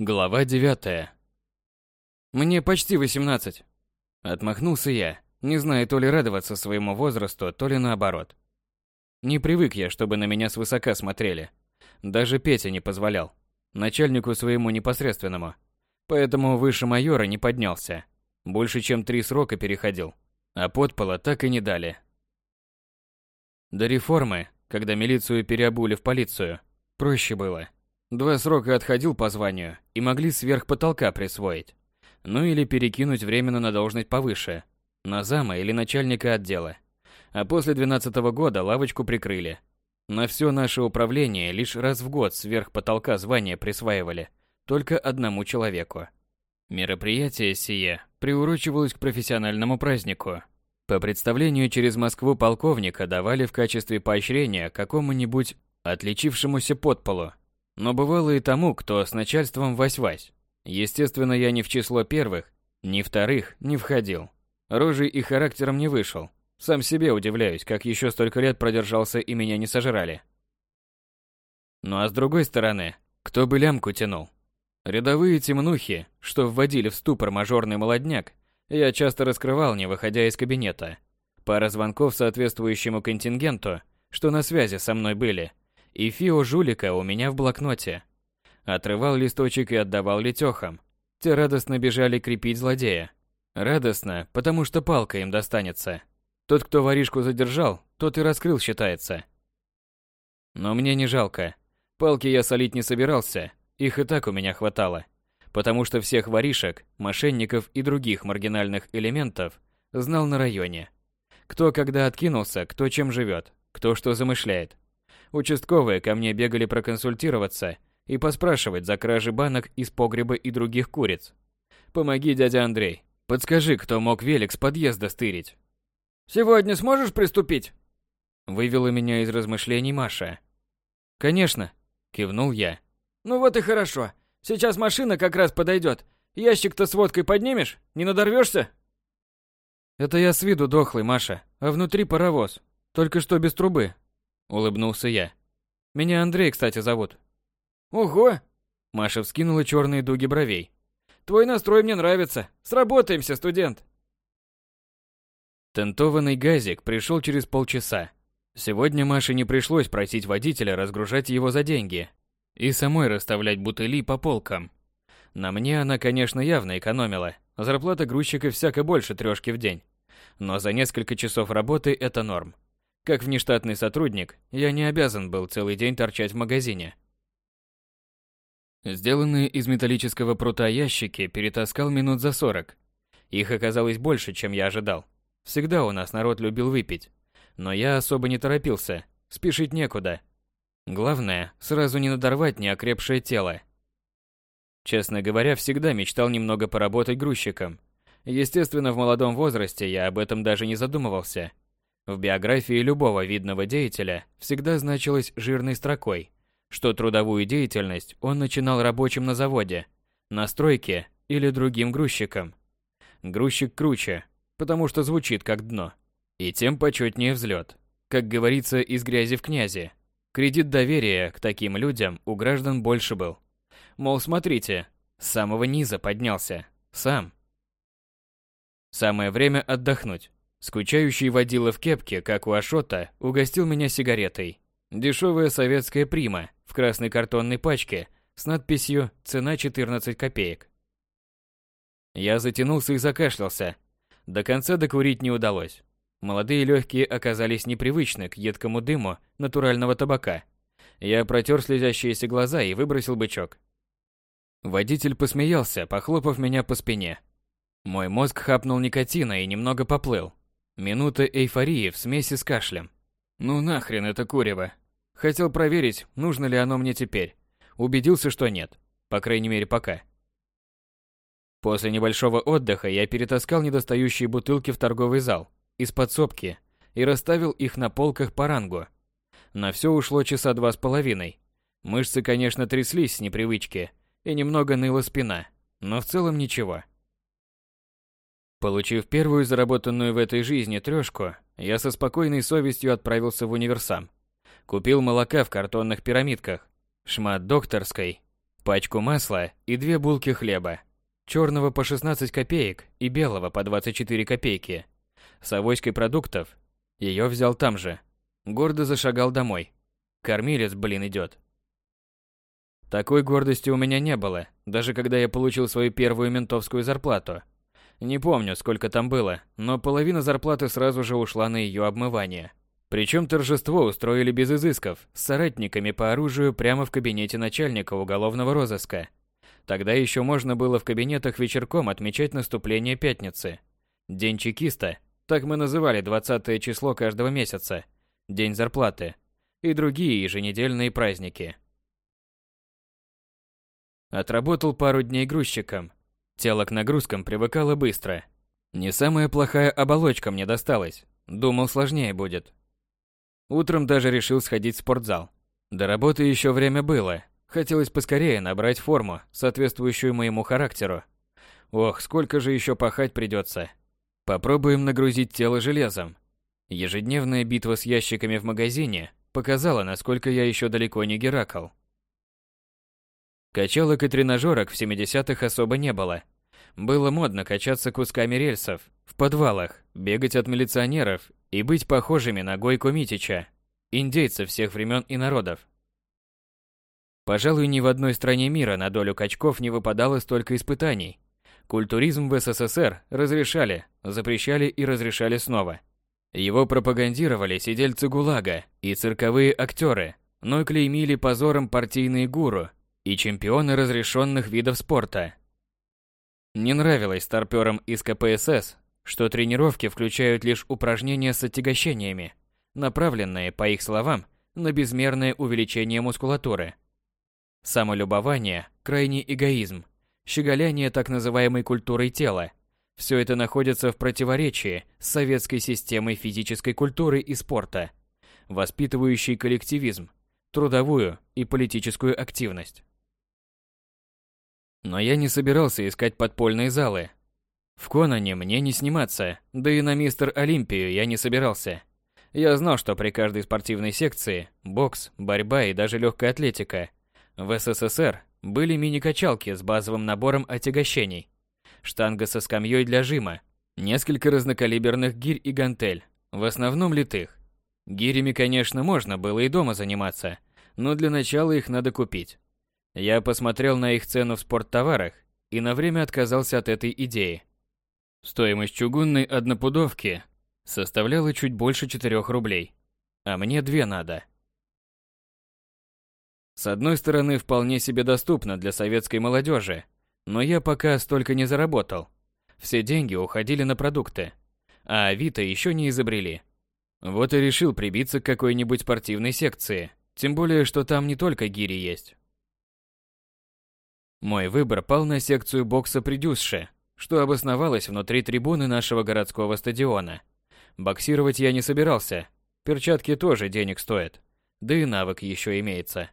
Глава девятая. Мне почти восемнадцать. Отмахнулся я, не зная то ли радоваться своему возрасту, то ли наоборот. Не привык я, чтобы на меня свысока смотрели. Даже Петя не позволял. Начальнику своему непосредственному. Поэтому выше майора не поднялся. Больше чем три срока переходил. А подпола так и не дали. До реформы, когда милицию переобули в полицию, проще было. Два срока отходил по званию и могли сверх потолка присвоить. Ну или перекинуть временно на должность повыше, на зама или начальника отдела. А после 12 -го года лавочку прикрыли. На все наше управление лишь раз в год сверх потолка звания присваивали, только одному человеку. Мероприятие сие приурочивалось к профессиональному празднику. По представлению через Москву полковника давали в качестве поощрения какому-нибудь отличившемуся подполу, но бывало и тому, кто с начальством вась-вась. Естественно, я ни в число первых, ни вторых не входил. Рожей и характером не вышел. Сам себе удивляюсь, как еще столько лет продержался и меня не сожрали. Ну а с другой стороны, кто бы лямку тянул? Рядовые темнухи, что вводили в ступор мажорный молодняк, я часто раскрывал, не выходя из кабинета. Пара звонков соответствующему контингенту, что на связи со мной были, и фио жулика у меня в блокноте. Отрывал листочек и отдавал летехам. Те радостно бежали крепить злодея. Радостно, потому что палка им достанется. Тот, кто воришку задержал, тот и раскрыл, считается. Но мне не жалко. Палки я солить не собирался, их и так у меня хватало. Потому что всех воришек, мошенников и других маргинальных элементов знал на районе. Кто когда откинулся, кто чем живет, кто что замышляет. Участковые ко мне бегали проконсультироваться и поспрашивать за кражи банок из погреба и других куриц. Помоги, дядя Андрей. Подскажи, кто мог велик с подъезда стырить. «Сегодня сможешь приступить?» Вывела меня из размышлений Маша. «Конечно», — кивнул я. «Ну вот и хорошо. Сейчас машина как раз подойдет. Ящик-то с водкой поднимешь? Не надорвешься?» «Это я с виду дохлый, Маша, а внутри паровоз. Только что без трубы, Улыбнулся я. Меня Андрей, кстати, зовут. Ого! Маша вскинула черные дуги бровей. Твой настрой мне нравится. Сработаемся, студент. Тентованный газик пришел через полчаса. Сегодня Маше не пришлось просить водителя разгружать его за деньги и самой расставлять бутыли по полкам. На мне она, конечно, явно экономила. Зарплата грузчика всяко больше трешки в день. Но за несколько часов работы это норм. Как внештатный сотрудник, я не обязан был целый день торчать в магазине. Сделанные из металлического прута ящики перетаскал минут за сорок. Их оказалось больше, чем я ожидал. Всегда у нас народ любил выпить. Но я особо не торопился, спешить некуда. Главное, сразу не надорвать неокрепшее тело. Честно говоря, всегда мечтал немного поработать грузчиком. Естественно, в молодом возрасте я об этом даже не задумывался – в биографии любого видного деятеля всегда значилось жирной строкой, что трудовую деятельность он начинал рабочим на заводе, на стройке или другим грузчиком. Грузчик круче, потому что звучит как дно. И тем почетнее взлет. Как говорится, из грязи в князи. Кредит доверия к таким людям у граждан больше был. Мол, смотрите, с самого низа поднялся. Сам. Самое время отдохнуть. Скучающий водила в кепке, как у Ашота, угостил меня сигаретой. Дешевая советская прима в красной картонной пачке с надписью «Цена 14 копеек». Я затянулся и закашлялся. До конца докурить не удалось. Молодые легкие оказались непривычны к едкому дыму натурального табака. Я протер слезящиеся глаза и выбросил бычок. Водитель посмеялся, похлопав меня по спине. Мой мозг хапнул никотина и немного поплыл. Минута эйфории в смеси с кашлем. Ну нахрен это курево. Хотел проверить, нужно ли оно мне теперь. Убедился, что нет. По крайней мере, пока. После небольшого отдыха я перетаскал недостающие бутылки в торговый зал из подсобки и расставил их на полках по рангу. На все ушло часа два с половиной. Мышцы, конечно, тряслись с непривычки, и немного ныла спина, но в целом ничего. Получив первую заработанную в этой жизни трешку, я со спокойной совестью отправился в универсам. Купил молока в картонных пирамидках, шмат докторской, пачку масла и две булки хлеба. Черного по 16 копеек и белого по 24 копейки. С авоськой продуктов. Ее взял там же. Гордо зашагал домой. Кормилец, блин, идет. Такой гордости у меня не было, даже когда я получил свою первую ментовскую зарплату. Не помню, сколько там было, но половина зарплаты сразу же ушла на ее обмывание. Причем торжество устроили без изысков, с соратниками по оружию прямо в кабинете начальника уголовного розыска. Тогда еще можно было в кабинетах вечерком отмечать наступление пятницы. День чекиста, так мы называли 20 число каждого месяца, день зарплаты и другие еженедельные праздники. Отработал пару дней грузчиком. Тело к нагрузкам привыкало быстро. Не самая плохая оболочка мне досталась. Думал, сложнее будет. Утром даже решил сходить в спортзал. До работы еще время было. Хотелось поскорее набрать форму, соответствующую моему характеру. Ох, сколько же еще пахать придется. Попробуем нагрузить тело железом. Ежедневная битва с ящиками в магазине показала, насколько я еще далеко не Геракл. Качалок и тренажерок в 70-х особо не было. Было модно качаться кусками рельсов, в подвалах, бегать от милиционеров и быть похожими на Гойко Митича, индейца всех времен и народов. Пожалуй, ни в одной стране мира на долю качков не выпадало столько испытаний. Культуризм в СССР разрешали, запрещали и разрешали снова. Его пропагандировали сидельцы ГУЛАГа и цирковые актеры, но клеймили позором партийные гуру и чемпионы разрешенных видов спорта. Не нравилось старпёрам из КПСС, что тренировки включают лишь упражнения с отягощениями, направленные, по их словам, на безмерное увеличение мускулатуры. Самолюбование, крайний эгоизм, щеголяние так называемой культурой тела – все это находится в противоречии с советской системой физической культуры и спорта, воспитывающей коллективизм, трудовую и политическую активность. Но я не собирался искать подпольные залы. В Конане мне не сниматься, да и на Мистер Олимпию я не собирался. Я знал, что при каждой спортивной секции – бокс, борьба и даже легкая атлетика – в СССР были мини-качалки с базовым набором отягощений, штанга со скамьей для жима, несколько разнокалиберных гирь и гантель, в основном литых. Гирями, конечно, можно было и дома заниматься, но для начала их надо купить. Я посмотрел на их цену в спорттоварах и на время отказался от этой идеи. Стоимость чугунной однопудовки составляла чуть больше 4 рублей, а мне две надо. С одной стороны, вполне себе доступно для советской молодежи, но я пока столько не заработал. Все деньги уходили на продукты, а Авито еще не изобрели. Вот и решил прибиться к какой-нибудь спортивной секции, тем более, что там не только гири есть. Мой выбор пал на секцию бокса при Дюсше, что обосновалась внутри трибуны нашего городского стадиона. Боксировать я не собирался, перчатки тоже денег стоят, да и навык еще имеется.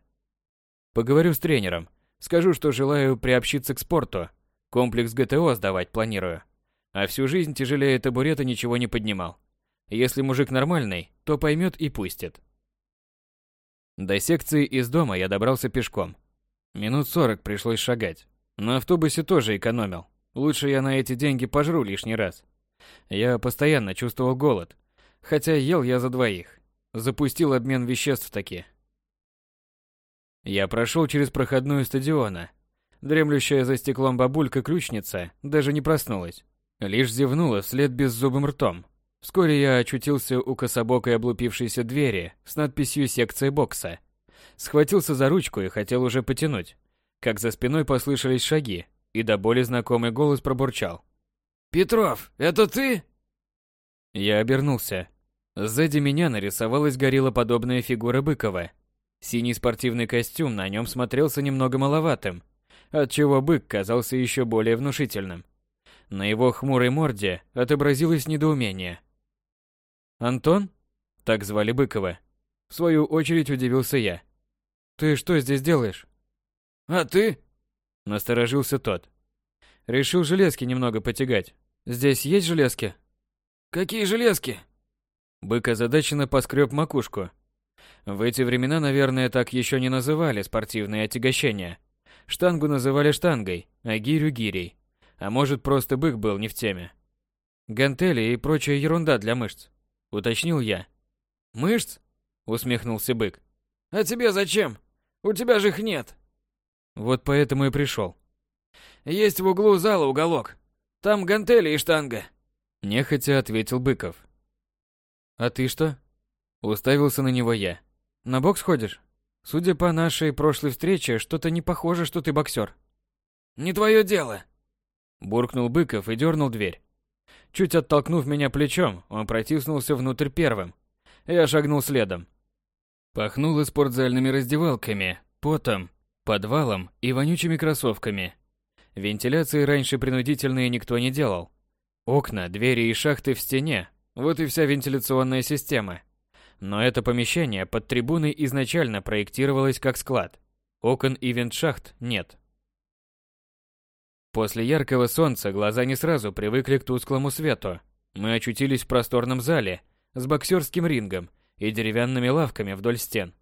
Поговорю с тренером, скажу, что желаю приобщиться к спорту, комплекс ГТО сдавать планирую. А всю жизнь тяжелее табурета ничего не поднимал. Если мужик нормальный, то поймет и пустит. До секции из дома я добрался пешком. Минут сорок пришлось шагать. На автобусе тоже экономил. Лучше я на эти деньги пожру лишний раз. Я постоянно чувствовал голод. Хотя ел я за двоих. Запустил обмен веществ таки. Я прошел через проходную стадиона. Дремлющая за стеклом бабулька-ключница даже не проснулась. Лишь зевнула вслед беззубым ртом. Вскоре я очутился у кособокой облупившейся двери с надписью «Секция бокса». Схватился за ручку и хотел уже потянуть, как за спиной послышались шаги, и до боли знакомый голос пробурчал. «Петров, это ты?» Я обернулся. Сзади меня нарисовалась гориллоподобная фигура Быкова. Синий спортивный костюм на нем смотрелся немного маловатым, отчего бык казался еще более внушительным. На его хмурой морде отобразилось недоумение. «Антон?» Так звали Быкова. В свою очередь удивился я. Ты что здесь делаешь? А ты? Насторожился тот. Решил железки немного потягать. Здесь есть железки? Какие железки? Бык озадаченно поскреб макушку. В эти времена, наверное, так еще не называли спортивные отягощения. Штангу называли штангой, а гирю гирей. А может, просто бык был не в теме. Гантели и прочая ерунда для мышц, уточнил я. Мышц? усмехнулся бык. А тебе зачем? У тебя же их нет. Вот поэтому и пришел. Есть в углу зала уголок. Там гантели и штанга. Нехотя ответил Быков. А ты что? Уставился на него я. На бокс ходишь? Судя по нашей прошлой встрече, что-то не похоже, что ты боксер. Не твое дело. Буркнул Быков и дернул дверь. Чуть оттолкнув меня плечом, он протиснулся внутрь первым. Я шагнул следом. Пахнуло спортзальными раздевалками, потом, подвалом и вонючими кроссовками. Вентиляции раньше принудительные никто не делал. Окна, двери и шахты в стене – вот и вся вентиляционная система. Но это помещение под трибуной изначально проектировалось как склад. Окон и вентшахт нет. После яркого солнца глаза не сразу привыкли к тусклому свету. Мы очутились в просторном зале с боксерским рингом и деревянными лавками вдоль стен.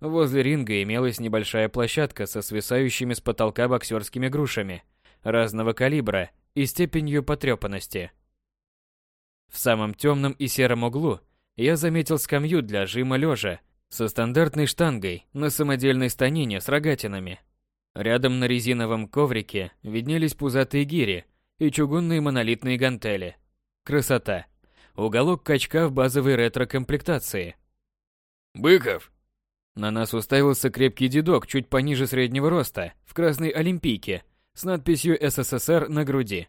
Возле ринга имелась небольшая площадка со свисающими с потолка боксерскими грушами разного калибра и степенью потрепанности. В самом темном и сером углу я заметил скамью для жима лежа со стандартной штангой на самодельной станине с рогатинами. Рядом на резиновом коврике виднелись пузатые гири и чугунные монолитные гантели. Красота. Уголок качка в базовой ретро-комплектации. «Быков!» На нас уставился крепкий дедок чуть пониже среднего роста, в красной олимпийке, с надписью «СССР» на груди.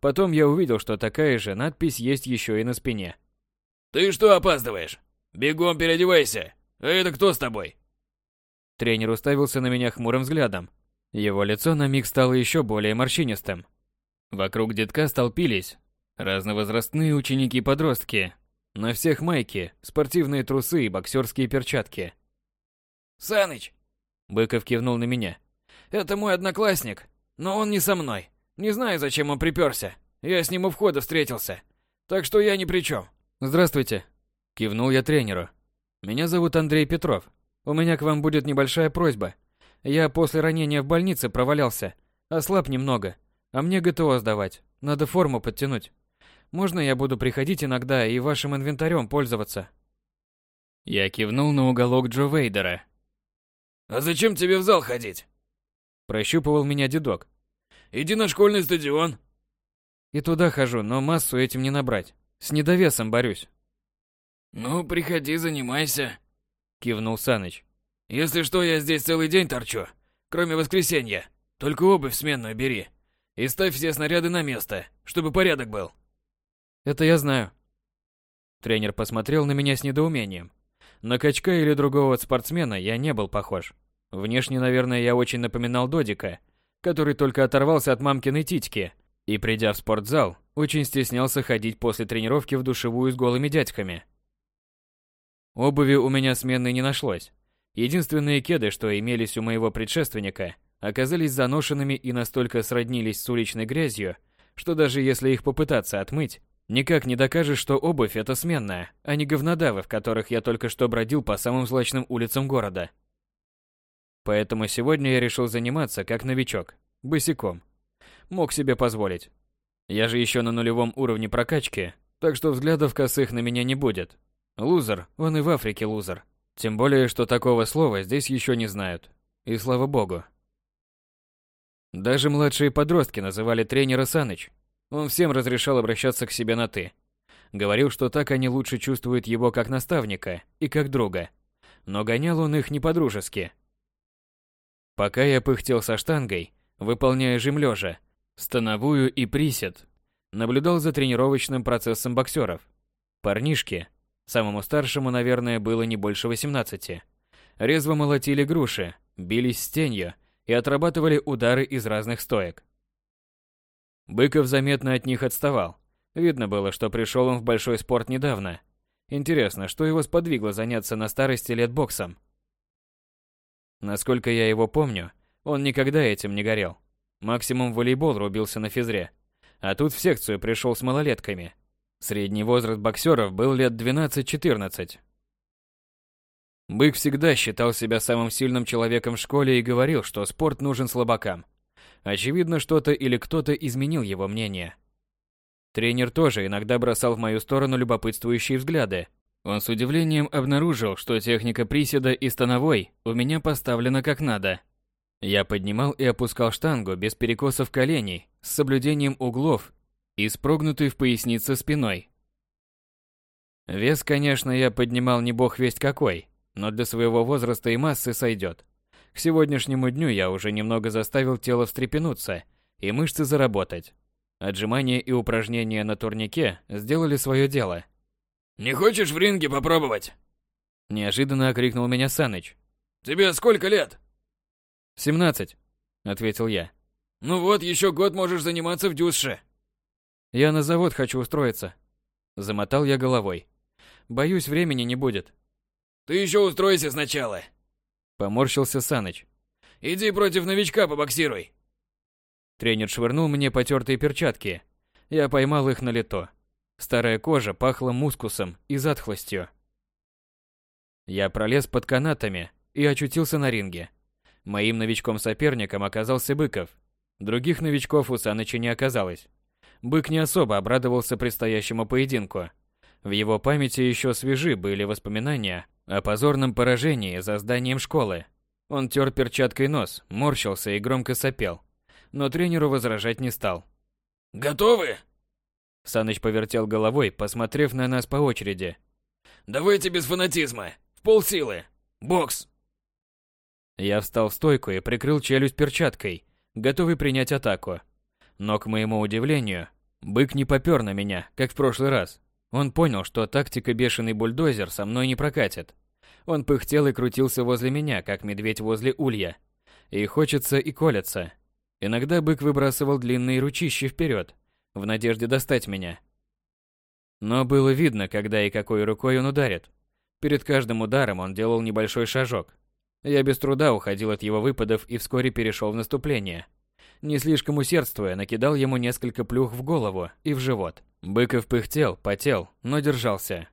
Потом я увидел, что такая же надпись есть еще и на спине. «Ты что опаздываешь? Бегом переодевайся! А это кто с тобой?» Тренер уставился на меня хмурым взглядом. Его лицо на миг стало еще более морщинистым. Вокруг детка столпились разновозрастные ученики-подростки. На всех майки, спортивные трусы и боксерские перчатки. «Саныч!» Быков кивнул на меня. «Это мой одноклассник, но он не со мной. Не знаю, зачем он приперся. Я с ним у входа встретился. Так что я ни при чем. Здравствуйте. Кивнул я тренеру. Меня зовут Андрей Петров. У меня к вам будет небольшая просьба. Я после ранения в больнице провалялся. Ослаб немного. А мне ГТО сдавать. Надо форму подтянуть. Можно я буду приходить иногда и вашим инвентарем пользоваться? Я кивнул на уголок Джо Вейдера. А зачем тебе в зал ходить? Прощупывал меня дедок. Иди на школьный стадион. И туда хожу, но массу этим не набрать. С недовесом борюсь. Ну, приходи, занимайся, кивнул Саныч. Если что, я здесь целый день торчу, кроме воскресенья. Только обувь сменную бери. И ставь все снаряды на место, чтобы порядок был. Это я знаю. Тренер посмотрел на меня с недоумением. На качка или другого спортсмена я не был похож. Внешне, наверное, я очень напоминал Додика, который только оторвался от мамкиной титьки и, придя в спортзал, очень стеснялся ходить после тренировки в душевую с голыми дядьками. Обуви у меня сменной не нашлось. Единственные кеды, что имелись у моего предшественника, оказались заношенными и настолько сроднились с уличной грязью, что даже если их попытаться отмыть, никак не докажешь, что обувь это сменная, а не говнодавы, в которых я только что бродил по самым злачным улицам города. Поэтому сегодня я решил заниматься как новичок, босиком. Мог себе позволить. Я же еще на нулевом уровне прокачки, так что взглядов косых на меня не будет. Лузер, он и в Африке лузер. Тем более, что такого слова здесь еще не знают. И слава богу. Даже младшие подростки называли тренера Саныч. Он всем разрешал обращаться к себе на «ты». Говорил, что так они лучше чувствуют его как наставника и как друга. Но гонял он их не по-дружески, Пока я пыхтел со штангой, выполняя жим лежа, становую и присед, наблюдал за тренировочным процессом боксеров. Парнишки, самому старшему, наверное, было не больше 18, резво молотили груши, бились с тенью и отрабатывали удары из разных стоек. Быков заметно от них отставал. Видно было, что пришел он в большой спорт недавно. Интересно, что его сподвигло заняться на старости лет боксом? Насколько я его помню, он никогда этим не горел. Максимум волейбол рубился на физре. А тут в секцию пришел с малолетками. Средний возраст боксеров был лет 12-14. Бык всегда считал себя самым сильным человеком в школе и говорил, что спорт нужен слабакам. Очевидно, что-то или кто-то изменил его мнение. Тренер тоже иногда бросал в мою сторону любопытствующие взгляды. Он с удивлением обнаружил, что техника приседа и становой у меня поставлена как надо. Я поднимал и опускал штангу без перекосов коленей, с соблюдением углов и с прогнутой в пояснице спиной. Вес, конечно, я поднимал не бог весть какой, но для своего возраста и массы сойдет. К сегодняшнему дню я уже немного заставил тело встрепенуться и мышцы заработать. Отжимания и упражнения на турнике сделали свое дело. «Не хочешь в ринге попробовать?» Неожиданно окрикнул меня Саныч. «Тебе сколько лет?» «Семнадцать», — ответил я. «Ну вот, еще год можешь заниматься в дюсше». «Я на завод хочу устроиться». Замотал я головой. «Боюсь, времени не будет». «Ты еще устройся сначала», Поморщился Саныч. «Иди против новичка побоксируй!» Тренер швырнул мне потертые перчатки. Я поймал их на лето. Старая кожа пахла мускусом и затхлостью. Я пролез под канатами и очутился на ринге. Моим новичком-соперником оказался Быков. Других новичков у Саныча не оказалось. Бык не особо обрадовался предстоящему поединку. В его памяти еще свежи были воспоминания о позорном поражении за зданием школы. Он тер перчаткой нос, морщился и громко сопел. Но тренеру возражать не стал. «Готовы?» Саныч повертел головой, посмотрев на нас по очереди. «Давайте без фанатизма. В полсилы. Бокс!» Я встал в стойку и прикрыл челюсть перчаткой, готовый принять атаку. Но, к моему удивлению, бык не попер на меня, как в прошлый раз. Он понял, что тактика бешеный бульдозер со мной не прокатит. Он пыхтел и крутился возле меня, как медведь возле улья. И хочется, и колется. Иногда бык выбрасывал длинные ручищи вперед, в надежде достать меня. Но было видно, когда и какой рукой он ударит. Перед каждым ударом он делал небольшой шажок. Я без труда уходил от его выпадов и вскоре перешел в наступление. Не слишком усердствуя, накидал ему несколько плюх в голову и в живот. Быков пыхтел, потел, но держался.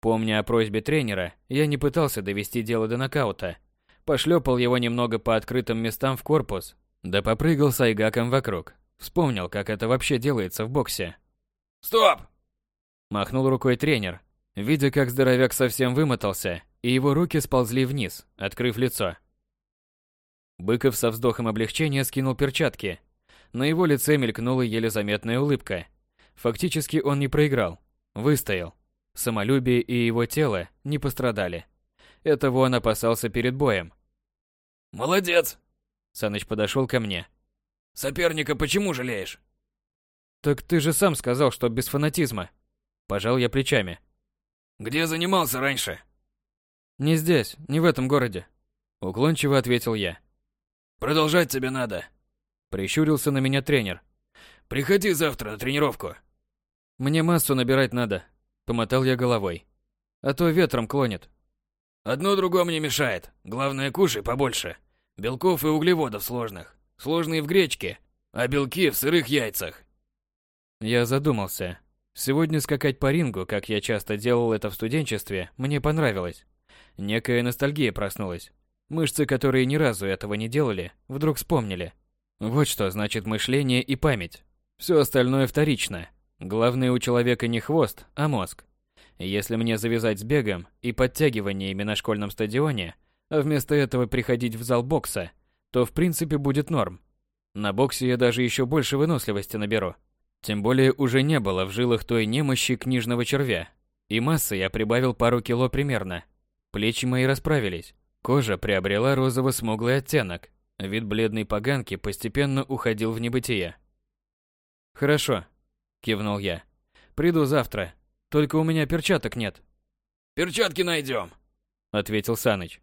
Помня о просьбе тренера, я не пытался довести дело до нокаута. Пошлепал его немного по открытым местам в корпус, да попрыгал с айгаком вокруг. Вспомнил, как это вообще делается в боксе. «Стоп!» Махнул рукой тренер, видя, как здоровяк совсем вымотался, и его руки сползли вниз, открыв лицо. Быков со вздохом облегчения скинул перчатки. На его лице мелькнула еле заметная улыбка. Фактически он не проиграл. Выстоял. Самолюбие и его тело не пострадали. Этого он опасался перед боем. «Молодец!» Саныч подошел ко мне. «Соперника почему жалеешь?» «Так ты же сам сказал, что без фанатизма». Пожал я плечами. «Где занимался раньше?» «Не здесь, не в этом городе», — уклончиво ответил я. Продолжать тебе надо. Прищурился на меня тренер. Приходи завтра на тренировку. Мне массу набирать надо. Помотал я головой. А то ветром клонит. Одно другому не мешает. Главное, кушай побольше. Белков и углеводов сложных. Сложные в гречке, а белки в сырых яйцах. Я задумался. Сегодня скакать по рингу, как я часто делал это в студенчестве, мне понравилось. Некая ностальгия проснулась. Мышцы, которые ни разу этого не делали, вдруг вспомнили. Вот что значит мышление и память. Все остальное вторично. Главное у человека не хвост, а мозг. Если мне завязать с бегом и подтягиваниями на школьном стадионе, а вместо этого приходить в зал бокса, то в принципе будет норм. На боксе я даже еще больше выносливости наберу. Тем более уже не было в жилах той немощи книжного червя. И массы я прибавил пару кило примерно. Плечи мои расправились. Кожа приобрела розово-смуглый оттенок. Вид бледной поганки постепенно уходил в небытие. «Хорошо», – кивнул я. «Приду завтра. Только у меня перчаток нет». «Перчатки найдем», – ответил Саныч.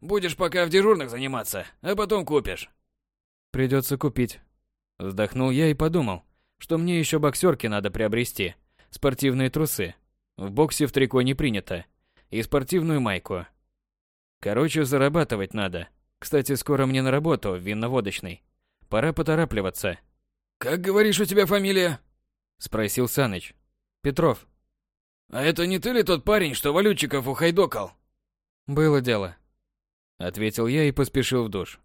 «Будешь пока в дежурных заниматься, а потом купишь». «Придется купить». Вздохнул я и подумал, что мне еще боксерки надо приобрести, спортивные трусы. В боксе в трико не принято. И спортивную майку, Короче, зарабатывать надо. Кстати, скоро мне на работу в винно-водочной. Пора поторапливаться. Как говоришь, у тебя фамилия? Спросил Саныч. Петров. А это не ты ли тот парень, что валютчиков ухайдокал? Было дело. Ответил я и поспешил в душ.